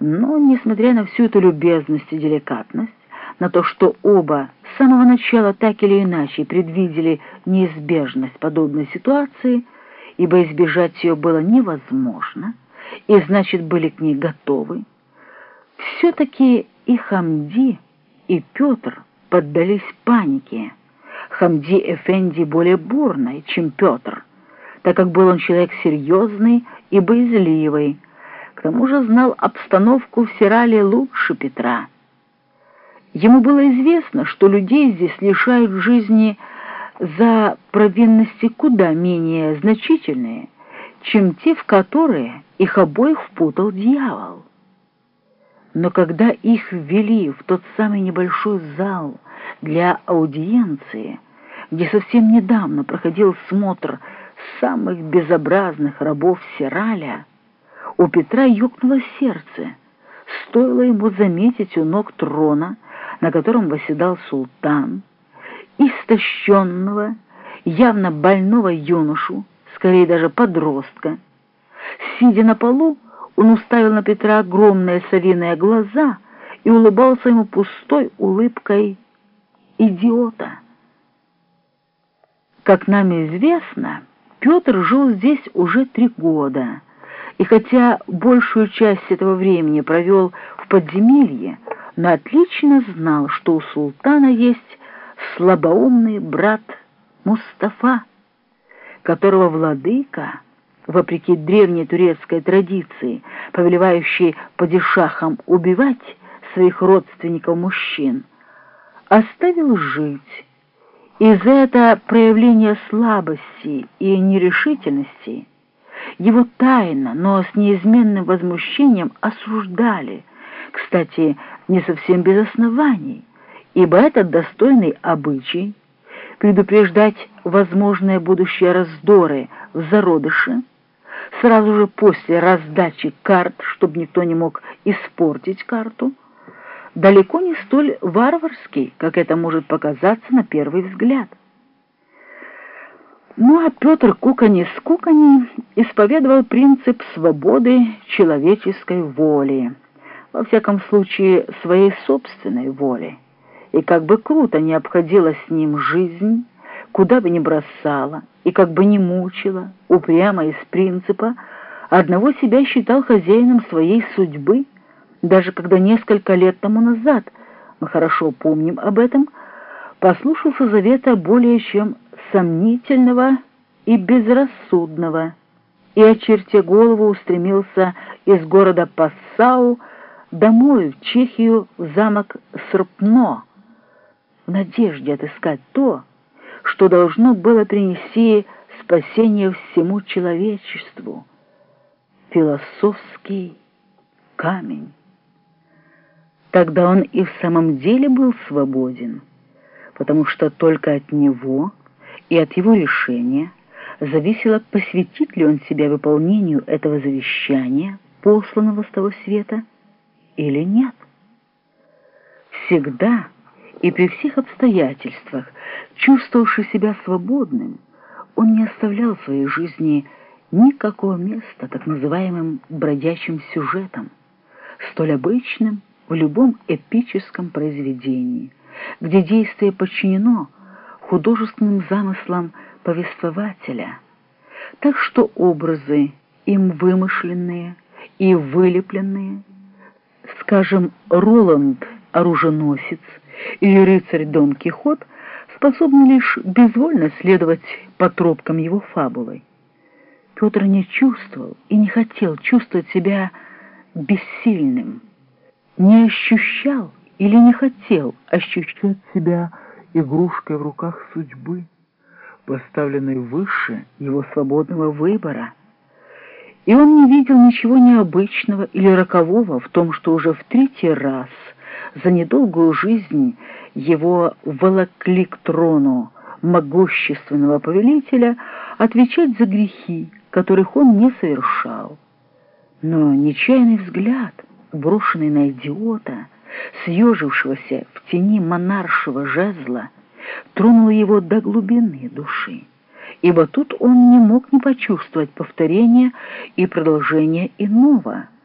Но, несмотря на всю эту любезность и деликатность, на то, что оба с самого начала так или иначе предвидели неизбежность подобной ситуации, ибо избежать ее было невозможно, и значит были к ней готовы, все-таки и Хамди, и Петр поддались панике. Хамди Эфенди более бурной, чем Петр, так как был он человек серьезный и боязливый, тому же знал обстановку в Сирале лучше Петра. Ему было известно, что людей здесь лишают жизни за провинности куда менее значительные, чем те, в которые их обоих впутал дьявол. Но когда их ввели в тот самый небольшой зал для аудиенции, где совсем недавно проходил смотр самых безобразных рабов Сираля, у Петра ёкнуло сердце. Стоило ему заметить у ног трона, на котором восседал султан, истощенного, явно больного юношу, скорее даже подростка. Сидя на полу, он уставил на Петра огромные совиные глаза и улыбался ему пустой улыбкой идиота. Как нам известно, Петр жил здесь уже три года, и хотя большую часть этого времени провел в подземелье, но отлично знал, что у султана есть слабоумный брат Мустафа, которого владыка, вопреки древней турецкой традиции, повелевающей падишахам убивать своих родственников-мужчин, оставил жить, и за это проявление слабости и нерешительности его тайно, но с неизменным возмущением осуждали, кстати, не совсем без оснований, ибо этот достойный обычай предупреждать возможные будущие раздоры в зародыше сразу же после раздачи карт, чтобы никто не мог испортить карту, далеко не столь варварский, как это может показаться на первый взгляд. Ну а Петр Кукани Скукани исповедовал принцип свободы человеческой воли, во всяком случае своей собственной воли, и как бы круто не обходила с ним жизнь, куда бы ни бросала, и как бы не мучила, упрямо из принципа, одного себя считал хозяином своей судьбы, даже когда несколько лет тому назад, мы хорошо помним об этом, послушался завета более чем сомнительного и безрассудного, и, очертя голову, устремился из города Пассау домой, в Чехию, в замок Српно, в надежде отыскать то, что должно было принести спасение всему человечеству — философский камень. Тогда он и в самом деле был свободен, потому что только от него и от его решения зависело, посвятит ли он себя выполнению этого завещания, посланного с того света, или нет. Всегда и при всех обстоятельствах, чувствовавший себя свободным, он не оставлял в своей жизни никакого места так называемым бродячим сюжетом, столь обычным в любом эпическом произведении, где действие подчинено художественным замыслам повествователя, так что образы, им вымышленные и вылепленные, скажем, Роланд — оруженосец или рыцарь Дон Кихот способны лишь безвольно следовать по тропкам его фабулы. Петр не чувствовал и не хотел чувствовать себя бессильным, не ощущал или не хотел ощущать себя игрушкой в руках судьбы, поставленной выше его свободного выбора. И он не видел ничего необычного или рокового в том, что уже в третий раз за недолгую жизнь его волокли к трону могущественного повелителя отвечать за грехи, которых он не совершал. Но нечаянный взгляд, брошенный на идиота, съежившегося в тени монаршего жезла, тронул его до глубины души, ибо тут он не мог не почувствовать повторения и продолжения иного —